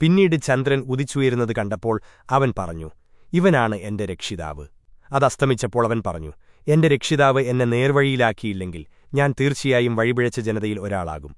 പിന്നീട് ചന്ദ്രൻ ഉദിച്ചുയരുന്നത് കണ്ടപ്പോൾ അവൻ പറഞ്ഞു ഇവനാണ് എന്റെ രക്ഷിതാവ്. അതസ്തമിച്ചപ്പോൾ അവൻ പറഞ്ഞു എന്റെ രക്ഷിതാവ് എന്നെ നേർവഴിയിലാക്കിയില്ലെങ്കിൽ ഞാൻ തീർച്ചയായും വഴിപിഴച്ച ജനതയിൽ ഒരാളാകും.